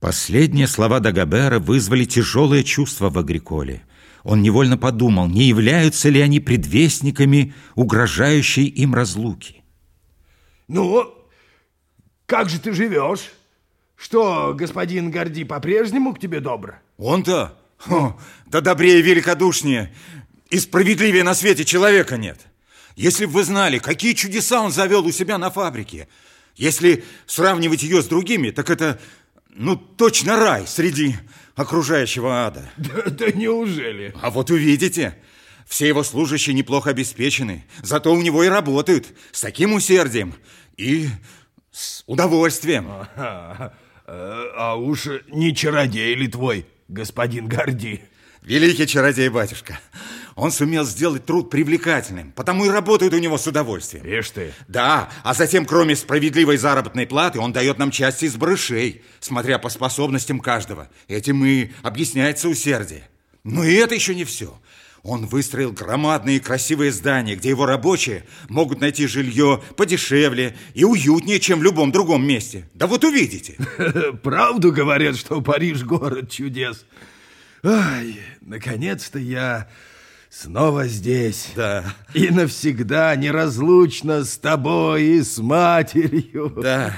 Последние слова Дагобера вызвали тяжелое чувство в Агриколе. Он невольно подумал, не являются ли они предвестниками угрожающей им разлуки. Ну, как же ты живешь? Что, господин Горди по-прежнему к тебе добр? Он-то? Да добрее и великодушнее и справедливее на свете человека нет. Если бы вы знали, какие чудеса он завел у себя на фабрике, если сравнивать ее с другими, так это ну, точно рай среди окружающего ада. Да, да неужели? А вот увидите, все его служащие неплохо обеспечены, зато у него и работают с таким усердием и с удовольствием. А, а уж не чародей ли твой, господин Горди? Великий чародей, батюшка. Он сумел сделать труд привлекательным, потому и работает у него с удовольствием. Ишь ты. Да, а затем, кроме справедливой заработной платы, он дает нам часть из барышей, смотря по способностям каждого. Этим и объясняется усердие. Но и это еще не все. Он выстроил громадные красивые здания, где его рабочие могут найти жилье подешевле и уютнее, чем в любом другом месте. Да вот увидите. Правду говорят, что Париж город чудес. Ай, наконец-то я снова здесь. Да. И навсегда неразлучно с тобой и с матерью. Да.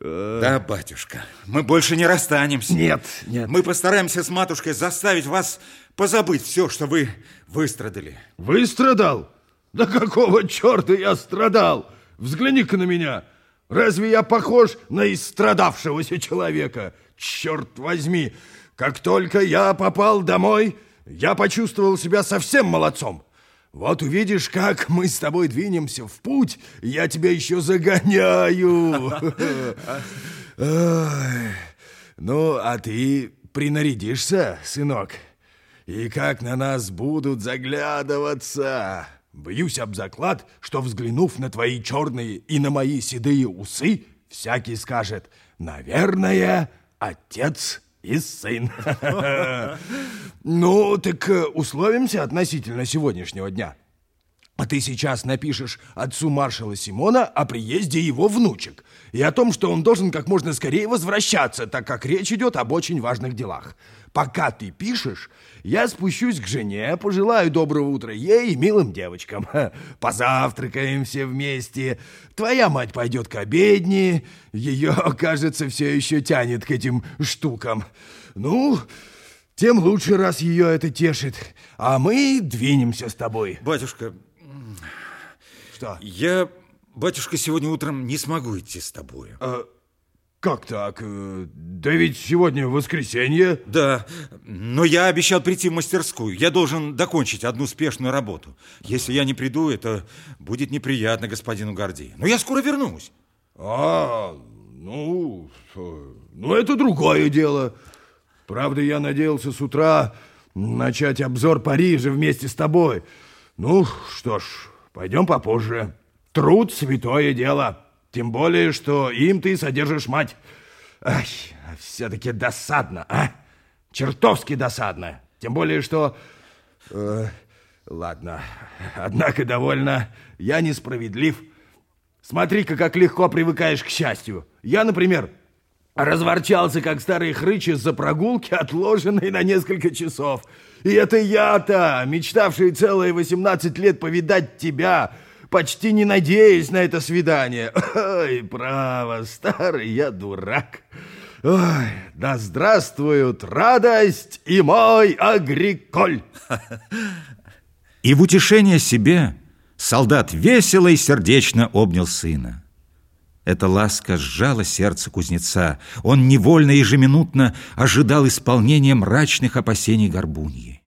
Да, батюшка, мы больше не расстанемся. Нет, нет. Мы постараемся с матушкой заставить вас позабыть все, что вы выстрадали. Выстрадал? Да какого черта я страдал? Взгляни-ка на меня. Разве я похож на истрадавшегося человека? Черт возьми, как только я попал домой, я почувствовал себя совсем молодцом. Вот увидишь, как мы с тобой двинемся в путь, я тебя еще загоняю. Ну, а ты принарядишься, сынок? И как на нас будут заглядываться? Боюсь об заклад, что, взглянув на твои черные и на мои седые усы, всякий скажет, наверное, отец и сын. Ну, так э, условимся относительно сегодняшнего дня. А ты сейчас напишешь отцу маршала Симона о приезде его внучек и о том, что он должен как можно скорее возвращаться, так как речь идет об очень важных делах. Пока ты пишешь, я спущусь к жене, пожелаю доброго утра ей и милым девочкам. Позавтракаем все вместе. Твоя мать пойдет к обедне. Ее, кажется, все еще тянет к этим штукам. Ну, тем лучше, раз ее это тешит. А мы двинемся с тобой. Батюшка, Что? я, батюшка, сегодня утром не смогу идти с тобой. А, как так? Э, Да ведь сегодня воскресенье. Да, но я обещал прийти в мастерскую. Я должен докончить одну спешную работу. Если я не приду, это будет неприятно господину Горди. Но я скоро вернусь. А, ну, ну это другое дело. Правда, я надеялся с утра начать обзор Парижа вместе с тобой. Ну, что ж, пойдем попозже. Труд — святое дело. Тем более, что им ты содержишь мать. Ай, все-таки досадно, а? Чертовски досадно. Тем более, что... э, ладно, однако довольно. Я несправедлив. Смотри-ка, как легко привыкаешь к счастью. Я, например, разворчался, как старый хрыч из-за прогулки, отложенной на несколько часов. И это я-то, мечтавший целые 18 лет повидать тебя, почти не надеясь на это свидание. Ой, право, старый я дурак. Ой, да здравствуют радость и мой агриколь. И в утешение себе солдат весело и сердечно обнял сына. Эта ласка сжала сердце кузнеца. Он невольно ежеминутно ожидал исполнения мрачных опасений горбуньи.